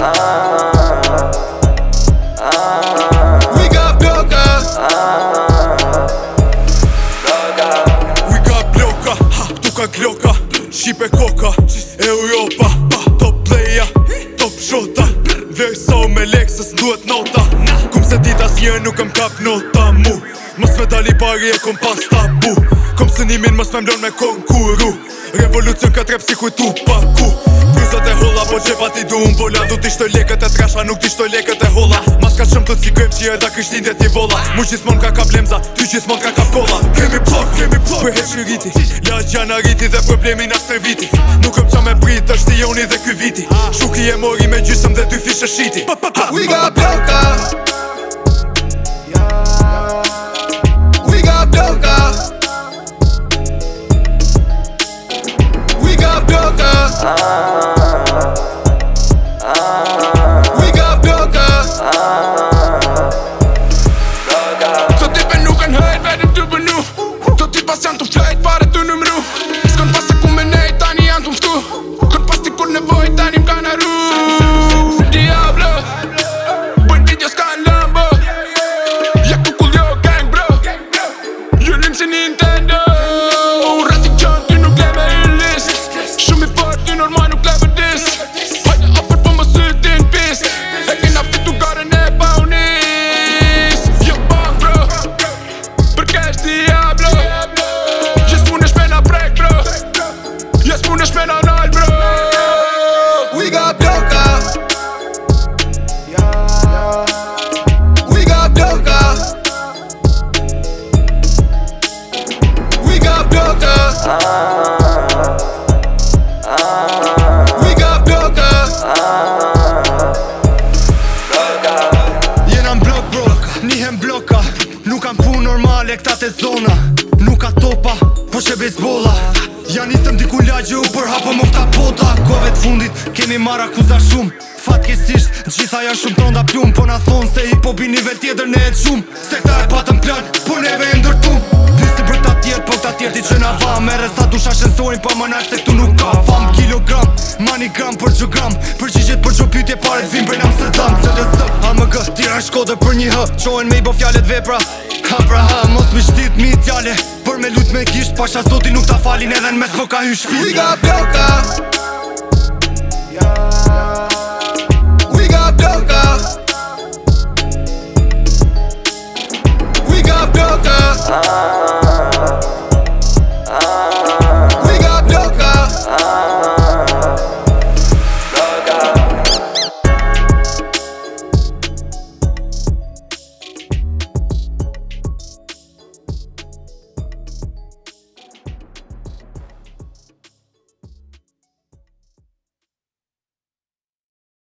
a ha We got bloka A-ha-ha Bloka We got bloka Haptuka gloka Shipe koka Europa Top leja Top gjota Versa u me leksës nduat nota Kum se ditas nje nuk kam kap nota mu Mos me dali pari e kom pas tabu Kom se nimin mos me mblon me konguru Revolucion ka trep si kujtu paku holla Po qepa ti du më bolla Du ti shto lekët e trasha Nuk ti shto lekët e holla Mas ka qëmë të cikojmë që e da kështin dhe ti vola Mu gjithmon ka ka blemza Ty gjithmon ka ka kolla Kemi plok, kemi plok Për heq rriti La jana rriti dhe problemi nas të viti Nuk kam qa me prit është ti joni dhe ky viti Shuki e mori me gjysëm dhe ty fishe shiti pa, pa, pa, We got blokka Ah uh -huh. e zona Nuk ka topa, po që bejzbola Ja nisëm diku lagje u për hapëm u këta pota Kove të fundit, kemi marra kuza shumë Fatkesisht, gjitha janë shumë tronda pjumë Po na thonë se i po bini vel tjetër ne e të shumë Se këta Kush ashtë pa më nalë se këtu nuk ka Fam kilogram, mani gram për që gram Për që për që pytje pare të vim bërna më sërdam Se dhe sëp, a më gë, tira në shkodër për një hë Qojnë me i bo fjallet vepra, ha pra ha Mos më shtit mi i tjale, për me lut me kisht Pasha zoti nuk ta falin edhe në mes po ka hy shpiz